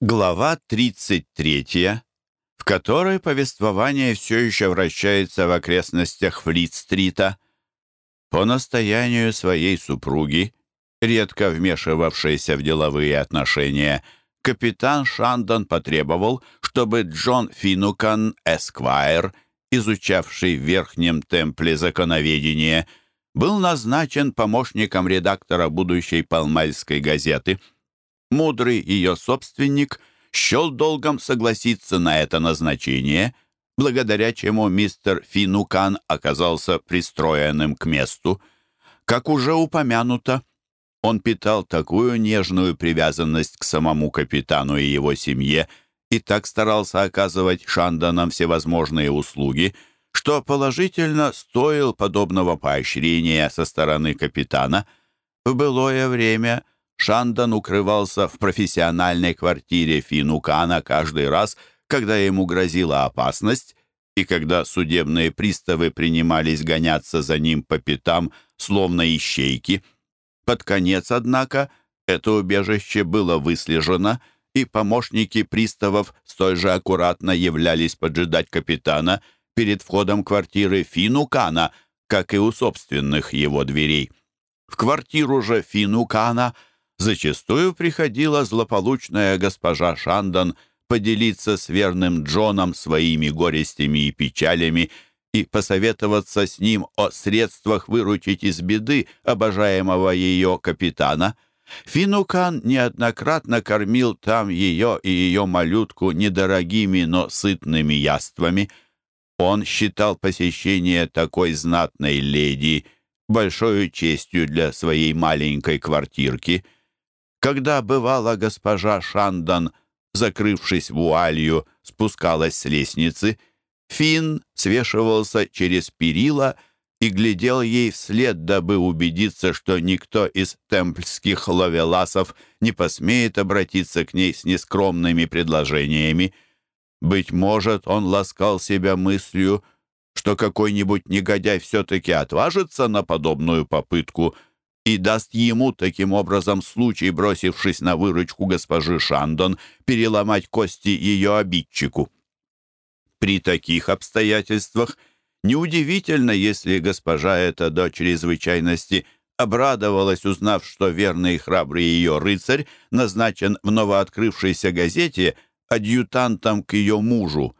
Глава 33, в которой повествование все еще вращается в окрестностях Флит-стрита. По настоянию своей супруги, редко вмешивавшейся в деловые отношения, капитан Шандон потребовал, чтобы Джон Финукан Эсквайр, изучавший в Верхнем Темпле законоведения, был назначен помощником редактора будущей Палмальской газеты – Мудрый ее собственник счел долгом согласиться на это назначение, благодаря чему мистер Финукан оказался пристроенным к месту. Как уже упомянуто, он питал такую нежную привязанность к самому капитану и его семье и так старался оказывать Шандонам всевозможные услуги, что положительно стоил подобного поощрения со стороны капитана. В былое время – Шандан укрывался в профессиональной квартире Финукана каждый раз, когда ему грозила опасность, и когда судебные приставы принимались гоняться за ним по пятам, словно ищейки. Под конец, однако, это убежище было выслежено, и помощники приставов столь же аккуратно являлись поджидать капитана перед входом квартиры Финукана, как и у собственных его дверей. В квартиру же Финукана – зачастую приходила злополучная госпожа Шандон поделиться с верным Джоном своими горестями и печалями и посоветоваться с ним о средствах выручить из беды обожаемого ее капитана. Финукан неоднократно кормил там ее и ее малютку недорогими, но сытными яствами. Он считал посещение такой знатной леди большой честью для своей маленькой квартирки — когда бывала госпожа Шандан, закрывшись вуалью, спускалась с лестницы, Финн свешивался через перила и глядел ей вслед, дабы убедиться, что никто из темпльских ловеласов не посмеет обратиться к ней с нескромными предложениями. Быть может, он ласкал себя мыслью, что какой-нибудь негодяй все-таки отважится на подобную попытку — и даст ему таким образом случай, бросившись на выручку госпожи Шандон, переломать кости ее обидчику. При таких обстоятельствах неудивительно, если госпожа эта до чрезвычайности обрадовалась, узнав, что верный и храбрый ее рыцарь назначен в новооткрывшейся газете адъютантом к ее мужу.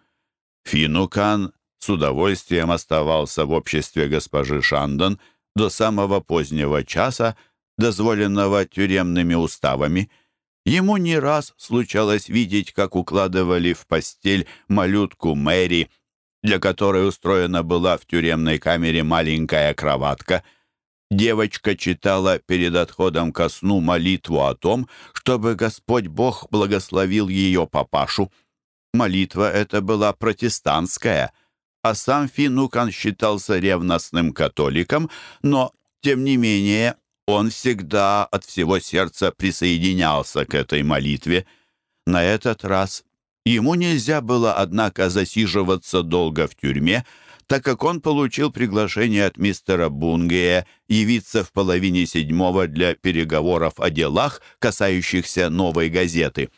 Финукан с удовольствием оставался в обществе госпожи Шандон, до самого позднего часа, дозволенного тюремными уставами. Ему не раз случалось видеть, как укладывали в постель малютку Мэри, для которой устроена была в тюремной камере маленькая кроватка. Девочка читала перед отходом ко сну молитву о том, чтобы Господь Бог благословил ее папашу. Молитва эта была протестантская — а сам Финукан считался ревностным католиком, но, тем не менее, он всегда от всего сердца присоединялся к этой молитве. На этот раз ему нельзя было, однако, засиживаться долго в тюрьме, так как он получил приглашение от мистера Бунгея явиться в половине седьмого для переговоров о делах, касающихся новой газеты.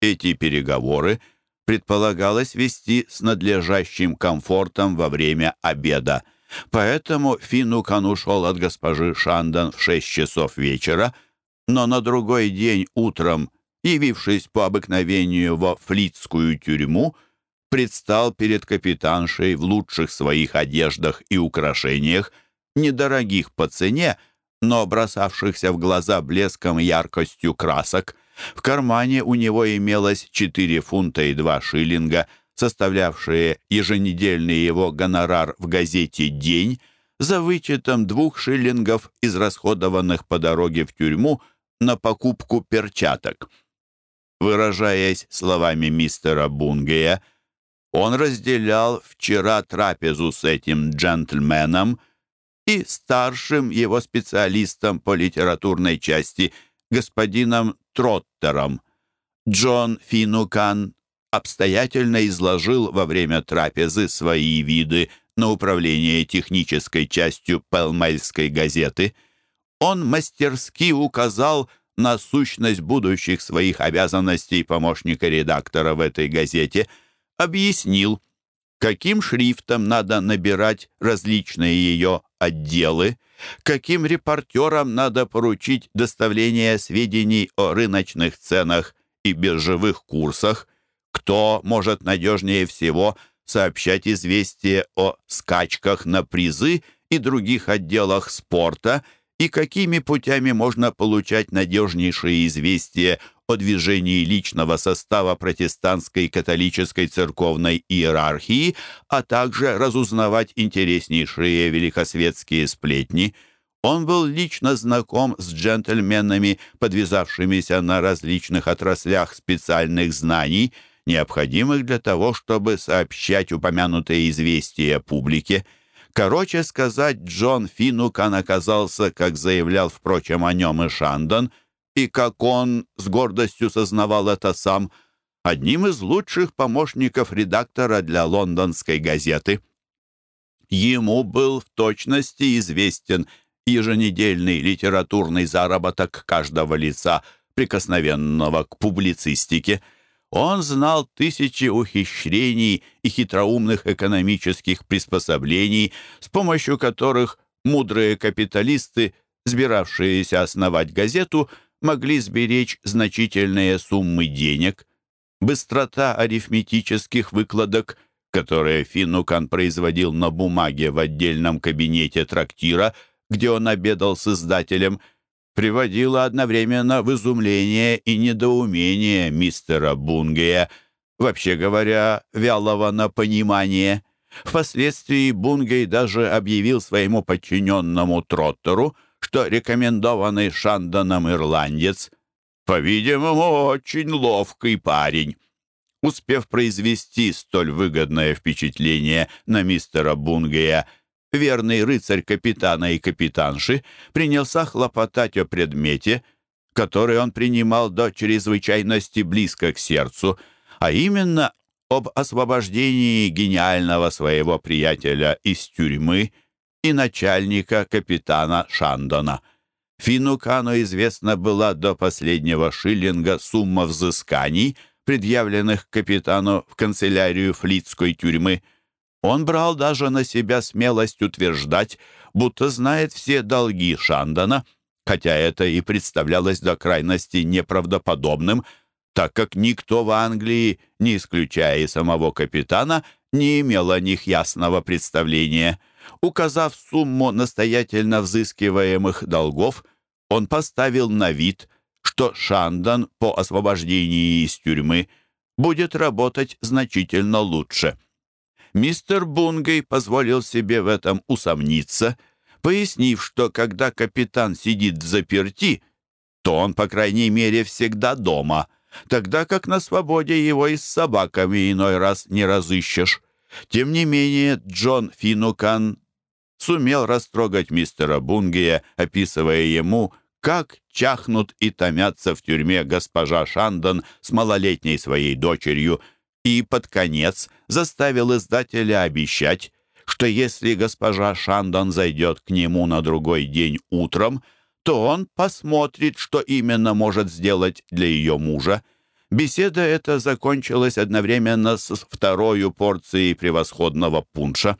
Эти переговоры — предполагалось вести с надлежащим комфортом во время обеда. Поэтому Финукан ушел от госпожи Шандан в шесть часов вечера, но на другой день утром, явившись по обыкновению во флитскую тюрьму, предстал перед капитаншей в лучших своих одеждах и украшениях, недорогих по цене, но бросавшихся в глаза блеском и яркостью красок. В кармане у него имелось 4 фунта и 2 шиллинга, составлявшие еженедельный его гонорар в газете «День», за вычетом двух шиллингов, израсходованных по дороге в тюрьму на покупку перчаток. Выражаясь словами мистера Бунгея, он разделял вчера трапезу с этим джентльменом и старшим его специалистом по литературной части, господином Троттером. Джон Финукан обстоятельно изложил во время трапезы свои виды на управление технической частью Пелмельской газеты. Он мастерски указал на сущность будущих своих обязанностей помощника редактора в этой газете, объяснил, каким шрифтом надо набирать различные ее отделы, каким репортерам надо поручить доставление сведений о рыночных ценах и биржевых курсах, кто может надежнее всего сообщать известия о скачках на призы и других отделах спорта и какими путями можно получать надежнейшие известия о движении личного состава протестантской католической церковной иерархии, а также разузнавать интереснейшие великосветские сплетни. Он был лично знаком с джентльменами, подвязавшимися на различных отраслях специальных знаний, необходимых для того, чтобы сообщать упомянутые известия публике. Короче сказать, Джон Финукан оказался, как заявлял, впрочем, о нем и Шандон – и, как он с гордостью сознавал это сам, одним из лучших помощников редактора для лондонской газеты. Ему был в точности известен еженедельный литературный заработок каждого лица, прикосновенного к публицистике. Он знал тысячи ухищрений и хитроумных экономических приспособлений, с помощью которых мудрые капиталисты, сбиравшиеся основать газету, могли сберечь значительные суммы денег. Быстрота арифметических выкладок, которые Финукан производил на бумаге в отдельном кабинете трактира, где он обедал с издателем, приводила одновременно в изумление и недоумение мистера Бунгея, вообще говоря, вялого на понимание. Впоследствии Бунгей даже объявил своему подчиненному Троттеру, что рекомендованный Шандоном ирландец, по-видимому, очень ловкий парень. Успев произвести столь выгодное впечатление на мистера Бунгея, верный рыцарь капитана и капитанши принялся хлопотать о предмете, который он принимал до чрезвычайности близко к сердцу, а именно об освобождении гениального своего приятеля из тюрьмы – и начальника капитана Шандона. Финукану известна была до последнего шиллинга сумма взысканий, предъявленных капитану в канцелярию флитской тюрьмы. Он брал даже на себя смелость утверждать, будто знает все долги Шандона, хотя это и представлялось до крайности неправдоподобным, так как никто в Англии, не исключая и самого капитана, не имел о них ясного представления – Указав сумму настоятельно взыскиваемых долгов, он поставил на вид, что Шандан по освобождении из тюрьмы будет работать значительно лучше. Мистер Бунгей позволил себе в этом усомниться, пояснив, что когда капитан сидит в заперти, то он, по крайней мере, всегда дома, тогда как на свободе его и с собаками иной раз не разыщешь. Тем не менее, Джон Финукан сумел растрогать мистера Бунгия, описывая ему, как чахнут и томятся в тюрьме госпожа Шандон с малолетней своей дочерью, и под конец заставил издателя обещать, что если госпожа Шандон зайдет к нему на другой день утром, то он посмотрит, что именно может сделать для ее мужа. Беседа эта закончилась одновременно с второй порцией превосходного пунша.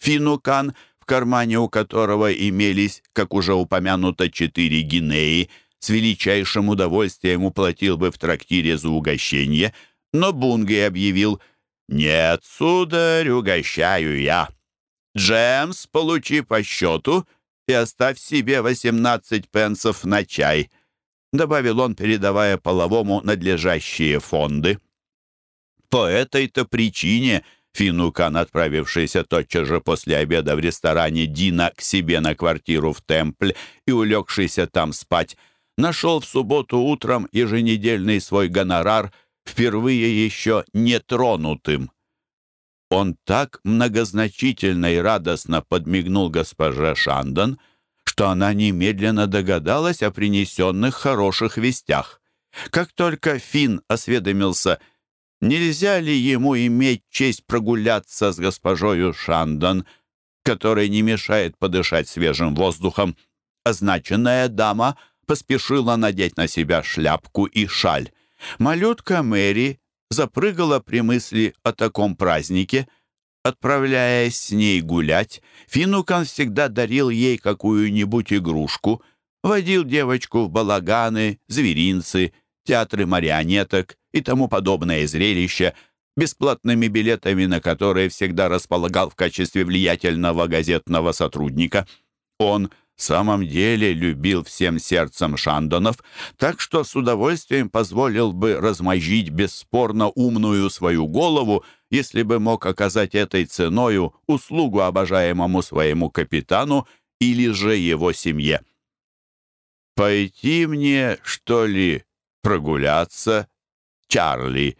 Финукан — в кармане у которого имелись, как уже упомянуто, четыре гинеи, с величайшим удовольствием уплатил бы в трактире за угощение, но Бунги объявил «Нет, сударь, угощаю я. Джемс, получи по счету и оставь себе восемнадцать пенсов на чай», добавил он, передавая половому надлежащие фонды. По этой-то причине – Финукан, отправившийся тотчас же после обеда в ресторане Дина к себе на квартиру в Темпль и улегшийся там спать, нашел в субботу утром еженедельный свой гонорар, впервые еще нетронутым. Он так многозначительно и радостно подмигнул госпоже Шандон, что она немедленно догадалась о принесенных хороших вестях. Как только Фин осведомился — Нельзя ли ему иметь честь прогуляться с госпожою Шандон, которой не мешает подышать свежим воздухом? Означенная дама поспешила надеть на себя шляпку и шаль. Малютка Мэри запрыгала при мысли о таком празднике. Отправляясь с ней гулять, Финукан всегда дарил ей какую-нибудь игрушку, водил девочку в балаганы, зверинцы, театры марионеток и тому подобное зрелище, бесплатными билетами на которые всегда располагал в качестве влиятельного газетного сотрудника. Он самом деле любил всем сердцем Шандонов, так что с удовольствием позволил бы размозжить бесспорно умную свою голову, если бы мог оказать этой ценою услугу обожаемому своему капитану или же его семье. «Пойти мне, что ли, прогуляться, Чарли?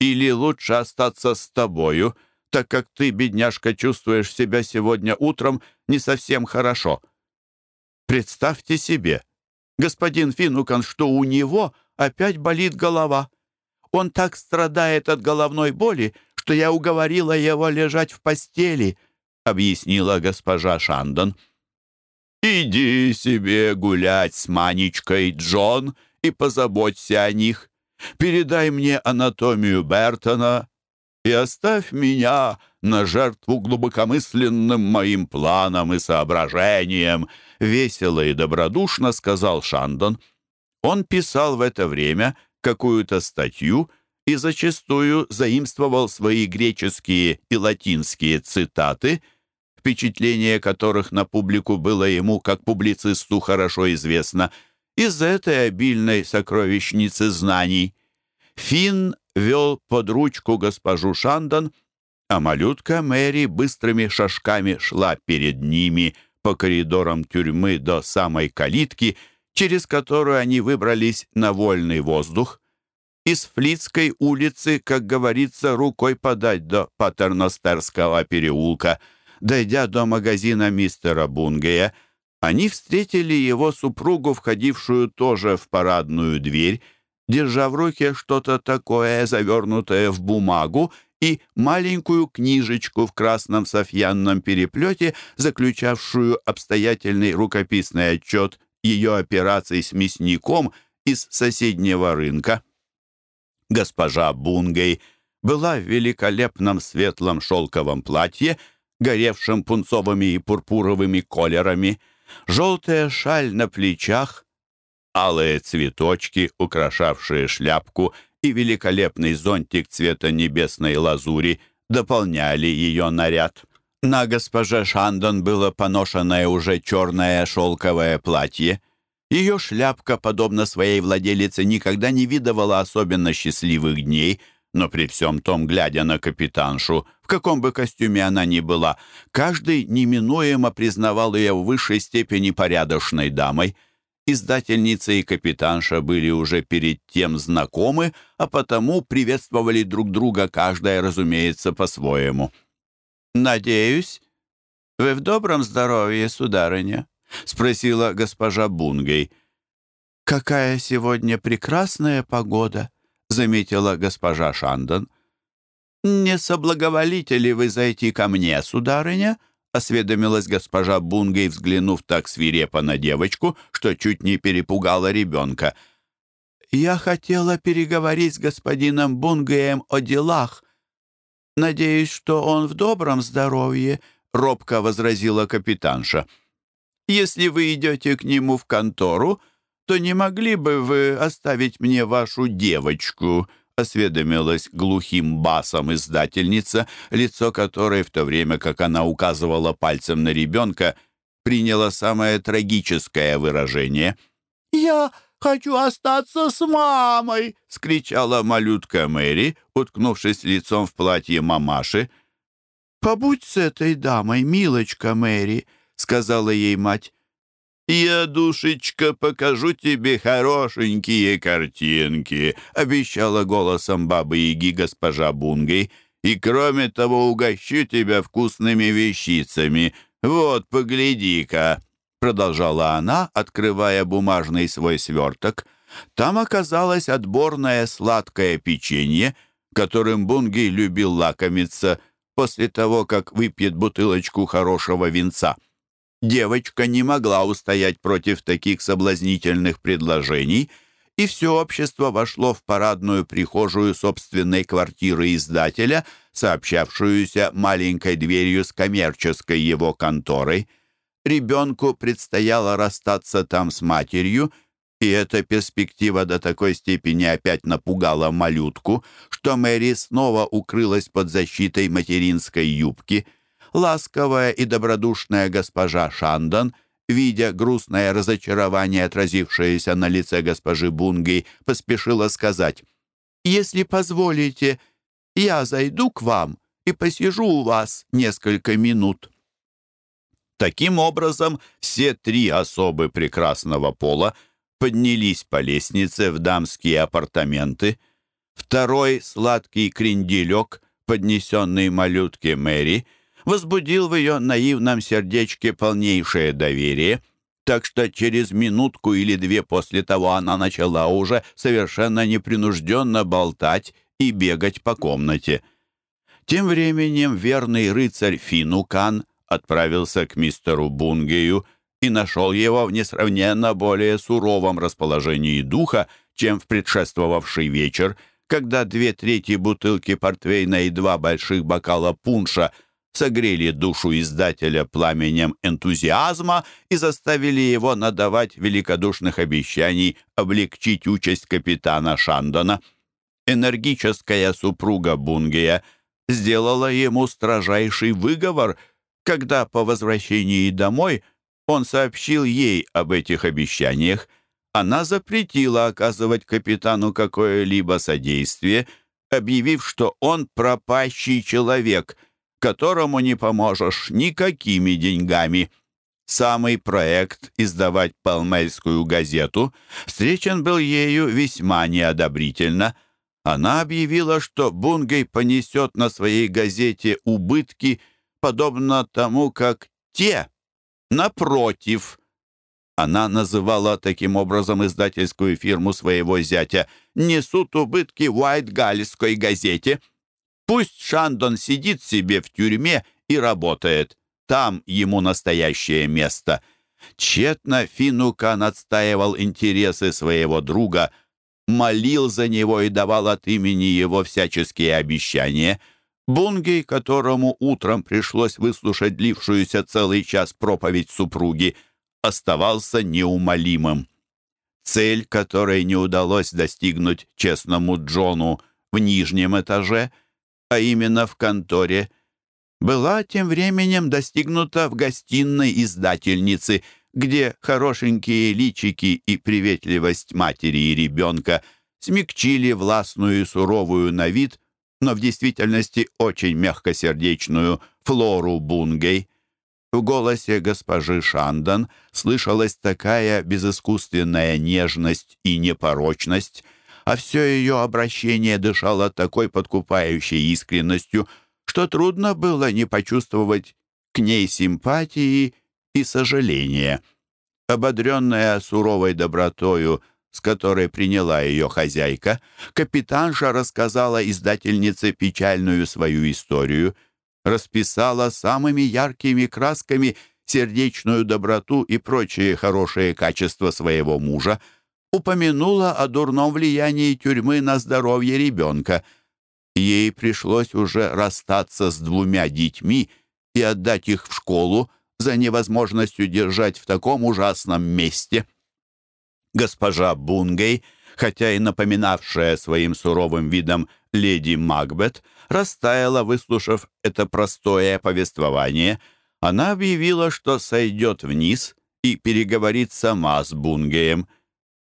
Или лучше остаться с тобою?» так как ты, бедняжка, чувствуешь себя сегодня утром не совсем хорошо. Представьте себе, господин Финукан, что у него опять болит голова. Он так страдает от головной боли, что я уговорила его лежать в постели», — объяснила госпожа Шандон. «Иди себе гулять с Манечкой, Джон, и позаботься о них. Передай мне анатомию Бертона и оставь меня на жертву глубокомысленным моим планам и соображениям», — весело и добродушно сказал Шандон. Он писал в это время какую-то статью и зачастую заимствовал свои греческие и латинские цитаты, впечатление которых на публику было ему, как публицисту, хорошо известно, из этой обильной сокровищницы знаний. Финн вел под ручку госпожу Шандон, а малютка Мэри быстрыми шажками шла перед ними по коридорам тюрьмы до самой калитки, через которую они выбрались на вольный воздух. Из Флицкой улицы, как говорится, рукой подать до Патерностерского переулка. Дойдя до магазина мистера Бунгея, они встретили его супругу, входившую тоже в парадную дверь, держа в руке что-то такое, завернутое в бумагу, и маленькую книжечку в красном софьянном переплете, заключавшую обстоятельный рукописный отчет ее операций с мясником из соседнего рынка. Госпожа Бунгей была в великолепном светлом шелковом платье, горевшем пунцовыми и пурпуровыми колерами, желтая шаль на плечах, алые цветочки, украшавшие шляпку, и великолепный зонтик цвета небесной лазури дополняли ее наряд. На госпоже Шандон было поношенное уже черное шелковое платье. Ее шляпка, подобно своей владелице, никогда не видывала особенно счастливых дней, но при всем том, глядя на капитаншу, в каком бы костюме она ни была, каждый неминуемо признавал ее в высшей степени порядочной дамой — Издательница и капитанша были уже перед тем знакомы, а потому приветствовали друг друга, каждая, разумеется, по-своему. «Надеюсь, вы в добром здоровье, сударыня?» — спросила госпожа Бунгей. «Какая сегодня прекрасная погода!» — заметила госпожа Шандон. «Не соблаговолите ли вы зайти ко мне, сударыня?» — осведомилась госпожа Бунгей, взглянув так свирепо на девочку, что чуть не перепугала ребенка. «Я хотела переговорить с господином Бунгеем о делах. Надеюсь, что он в добром здоровье», — робко возразила капитанша. «Если вы идете к нему в контору, то не могли бы вы оставить мне вашу девочку?» Осведомилась глухим басом издательница, лицо которой в то время, как она указывала пальцем на ребенка, приняло самое трагическое выражение. «Я хочу остаться с мамой!» — скричала малютка Мэри, уткнувшись лицом в платье мамаши. «Побудь с этой дамой, милочка Мэри», — сказала ей мать. «Я, душечка, покажу тебе хорошенькие картинки», — обещала голосом бабы-яги госпожа Бунгой. «И кроме того угощу тебя вкусными вещицами. Вот, погляди-ка», — продолжала она, открывая бумажный свой сверток. Там оказалось отборное сладкое печенье, которым Бунгей любил лакомиться после того, как выпьет бутылочку хорошего винца. Девочка не могла устоять против таких соблазнительных предложений, и все общество вошло в парадную прихожую собственной квартиры издателя, сообщавшуюся маленькой дверью с коммерческой его конторой. Ребенку предстояло расстаться там с матерью, и эта перспектива до такой степени опять напугала малютку, что Мэри снова укрылась под защитой материнской юбки — ласковая и добродушная госпожа Шандон, видя грустное разочарование, отразившееся на лице госпожи Бунги, поспешила сказать, «Если позволите, я зайду к вам и посижу у вас несколько минут». Таким образом, все три особы прекрасного пола поднялись по лестнице в дамские апартаменты. Второй сладкий кренделек, поднесенный малютке Мэри, — возбудил в ее наивном сердечке полнейшее доверие, так что через минутку или две после того она начала уже совершенно непринужденно болтать и бегать по комнате. Тем временем верный рыцарь Финукан отправился к мистеру Бунгею и нашел его в несравненно более суровом расположении духа, чем в предшествовавший вечер, когда две трети бутылки портвейна и два больших бокала пунша – согрели душу издателя пламенем энтузиазма и заставили его надавать великодушных обещаний облегчить участь капитана Шандона. Энергическая супруга Бунгея сделала ему строжайший выговор, когда по возвращении домой он сообщил ей об этих обещаниях. Она запретила оказывать капитану какое-либо содействие, объявив, что он пропащий человек — которому не поможешь никакими деньгами. Самый проект издавать Палмельскую газету встречен был ею весьма неодобрительно. Она объявила, что Бунгей понесет на своей газете убытки, подобно тому, как те, напротив. Она называла таким образом издательскую фирму своего зятя «несут убытки Уайт-Галльской газете», Пусть Шандон сидит себе в тюрьме и работает. Там ему настоящее место. Тщетно Финукан отстаивал интересы своего друга, молил за него и давал от имени его всяческие обещания. Бунгей, которому утром пришлось выслушать длившуюся целый час проповедь супруги, оставался неумолимым. Цель, которой не удалось достигнуть честному Джону в нижнем этаже — а именно в конторе, была тем временем достигнута в гостиной издательницы, где хорошенькие личики и приветливость матери и ребенка смягчили властную и суровую на вид, но в действительности очень мягкосердечную Флору Бунгей. В голосе госпожи Шандан слышалась такая безыскусственная нежность и непорочность, а все ее обращение дышало такой подкупающей искренностью, что трудно было не почувствовать к ней симпатии и сожаления. Ободренная суровой добротою, с которой приняла ее хозяйка, капитанша рассказала издательнице печальную свою историю, расписала самыми яркими красками сердечную доброту и прочие хорошие качества своего мужа, упомянула о дурном влиянии тюрьмы на здоровье ребенка. Ей пришлось уже расстаться с двумя детьми и отдать их в школу за невозможностью держать в таком ужасном месте. Госпожа Бунгей, хотя и напоминавшая своим суровым видом леди Макбет, растаяла, выслушав это простое повествование. Она объявила, что сойдет вниз и переговорит сама с Бунгеем —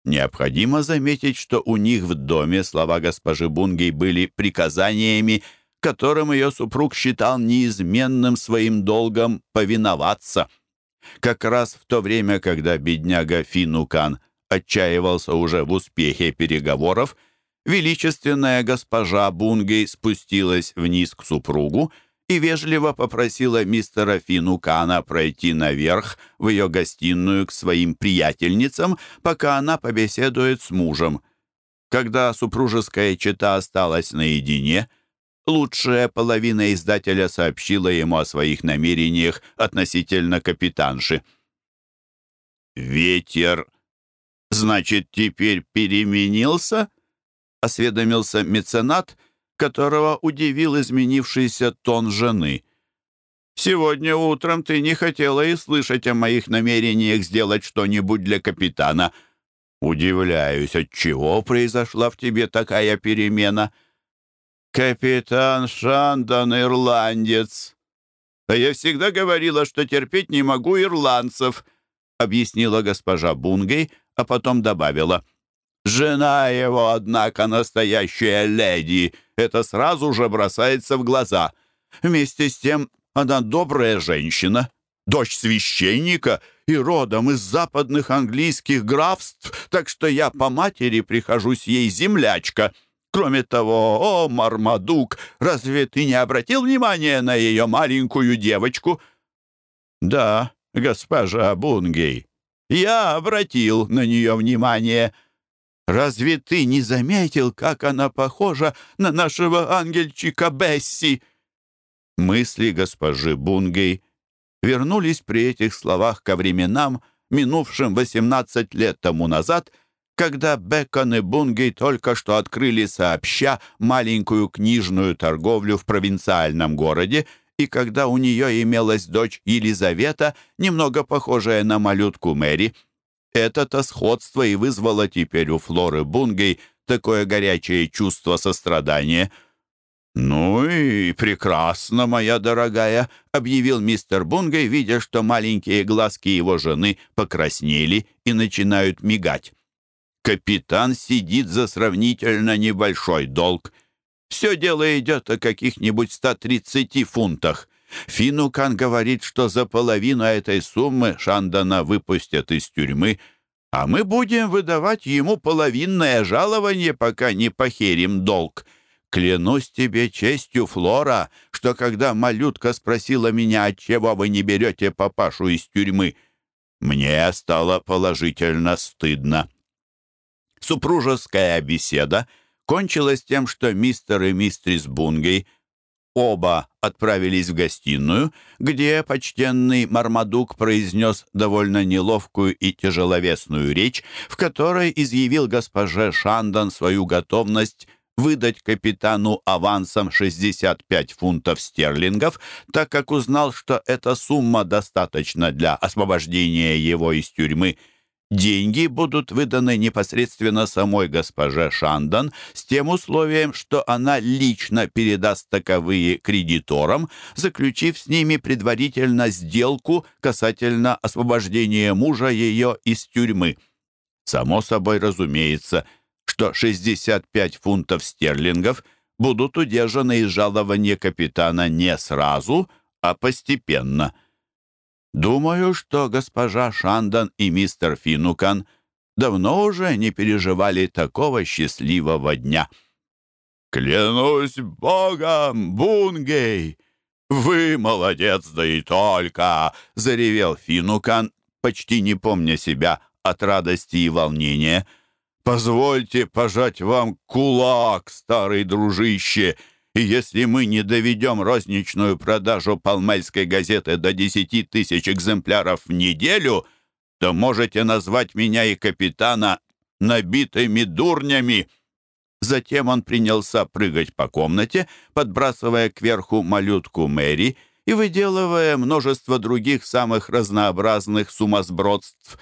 Необходимо заметить, что у них в доме слова госпожи Бунгей были приказаниями, которым ее супруг считал неизменным своим долгом повиноваться. Как раз в то время, когда бедняга Финукан отчаивался уже в успехе переговоров, величественная госпожа Бунгей спустилась вниз к супругу и вежливо попросила мистера Финукана пройти наверх в ее гостиную к своим приятельницам, пока она побеседует с мужем. Когда супружеская чета осталась наедине, лучшая половина издателя сообщила ему о своих намерениях относительно капитанши. «Ветер, значит, теперь переменился?» — осведомился меценат, которого удивил изменившийся тон жены. «Сегодня утром ты не хотела и слышать о моих намерениях сделать что-нибудь для капитана. Удивляюсь, от чего произошла в тебе такая перемена?» «Капитан Шандон — ирландец. А я всегда говорила, что терпеть не могу ирландцев», — объяснила госпожа Бунгей, а потом добавила. «Жена его, однако, настоящая леди. Это сразу же бросается в глаза. Вместе с тем она добрая женщина, дочь священника и родом из западных английских графств, так что я по матери прихожусь ей землячка». Кроме того, о, Мармадук, разве ты не обратил внимания на ее маленькую девочку?» «Да, госпожа Бунгей, я обратил на нее внимание. Разве ты не заметил, как она похожа на нашего ангельчика Бесси?» Мысли госпожи Бунгей вернулись при этих словах ко временам, минувшим 18 лет тому назад — когда Бекон и Бунгей только что открыли сообща маленькую книжную торговлю в провинциальном городе, и когда у нее имелась дочь Елизавета, немного похожая на малютку Мэри. Это-то сходство и вызвало теперь у Флоры Бунгей такое горячее чувство сострадания. «Ну и прекрасно, моя дорогая», — объявил мистер Бунгей, видя, что маленькие глазки его жены покраснели и начинают мигать. Капитан сидит за сравнительно небольшой долг. Все дело идет о каких-нибудь 130 фунтах. Финукан говорит, что за половину этой суммы Шандана выпустят из тюрьмы, а мы будем выдавать ему половинное жалование, пока не похерим долг. Клянусь тебе честью, Флора, что когда малютка спросила меня, отчего вы не берете папашу из тюрьмы, мне стало положительно стыдно. Супружеская беседа кончилась тем, что мистер и мистрис Бунгей оба отправились в гостиную, где почтенный Мармадук произнес довольно неловкую и тяжеловесную речь, в которой изъявил госпоже Шандон свою готовность выдать капитану авансом 65 фунтов стерлингов, так как узнал, что эта сумма достаточна для освобождения его из тюрьмы – Деньги будут выданы непосредственно самой госпоже Шандон с тем условием, что она лично передаст таковые кредиторам, заключив с ними предварительно сделку касательно освобождения мужа ее из тюрьмы. Само собой разумеется, что 65 фунтов стерлингов будут удержаны из жалования капитана не сразу, а постепенно – Думаю, что госпожа Шандан и мистер Финукан давно уже не переживали такого счастливого дня. «Клянусь богом, Бунгей! Вы молодец, да и только!» — заревел Финукан, почти не помня себя от радости и волнения. «Позвольте пожать вам кулак, старый дружище!» И если мы не доведем розничную продажу палмельской газеты до 10 тысяч экземпляров в неделю, то можете назвать меня и капитана набитыми дурнями». Затем он принялся прыгать по комнате, подбрасывая кверху малютку Мэри и выделывая множество других самых разнообразных сумасбродств.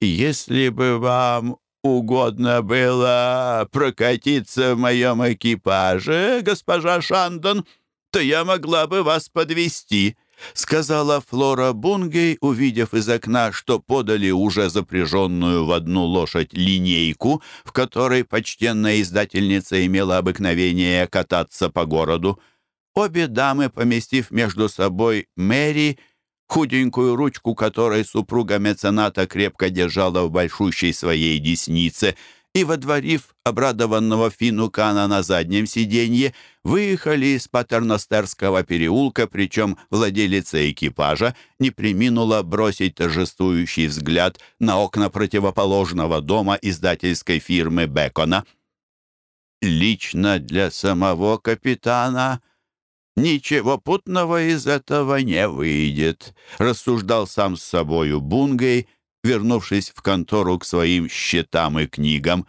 «Если бы вам угодно было прокатиться в моем экипаже, госпожа Шандон, то я могла бы вас подвести, сказала Флора Бунгей, увидев из окна, что подали уже запряженную в одну лошадь линейку, в которой почтенная издательница имела обыкновение кататься по городу. Обе дамы, поместив между собой Мэри, худенькую ручку которой супруга мецената крепко держала в большущей своей деснице, и, водворив обрадованного Финукана на заднем сиденье, выехали из Патерностерского переулка, причем владелица экипажа не приминула бросить торжествующий взгляд на окна противоположного дома издательской фирмы Бекона. лично для самого капитана ничего путного из этого не выйдет, рассуждал сам с собою Бунгей, вернувшись в контору к своим счетам и книгам.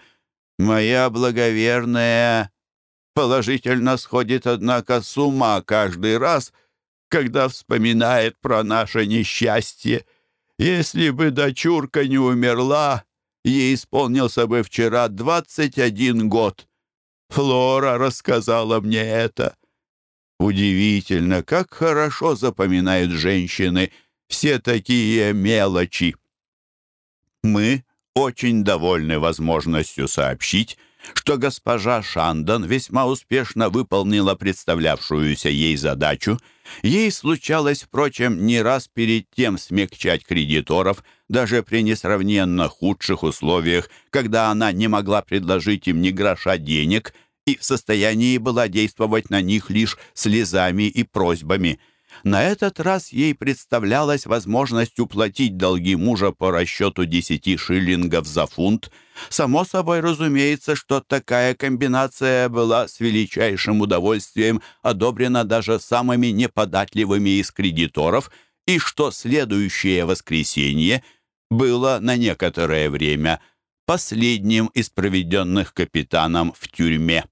«Моя благоверная положительно сходит, однако, с ума каждый раз, когда вспоминает про наше несчастье. Если бы дочурка не умерла, ей исполнился бы вчера двадцать один год. Флора рассказала мне это. Удивительно, как хорошо запоминают женщины все такие мелочи. Мы очень довольны возможностью сообщить, что госпожа Шандон весьма успешно выполнила представлявшуюся ей задачу. Ей случалось, впрочем, не раз перед тем смягчать кредиторов, даже при несравненно худших условиях, когда она не могла предложить им ни гроша денег и в состоянии была действовать на них лишь слезами и просьбами – на этот раз ей представлялась возможность уплатить долги мужа по расчету 10 шиллингов за фунт. Само собой разумеется, что такая комбинация была с величайшим удовольствием одобрена даже самыми неподатливыми из кредиторов, и что следующее воскресенье было на некоторое время последним из проведенных капитаном в тюрьме.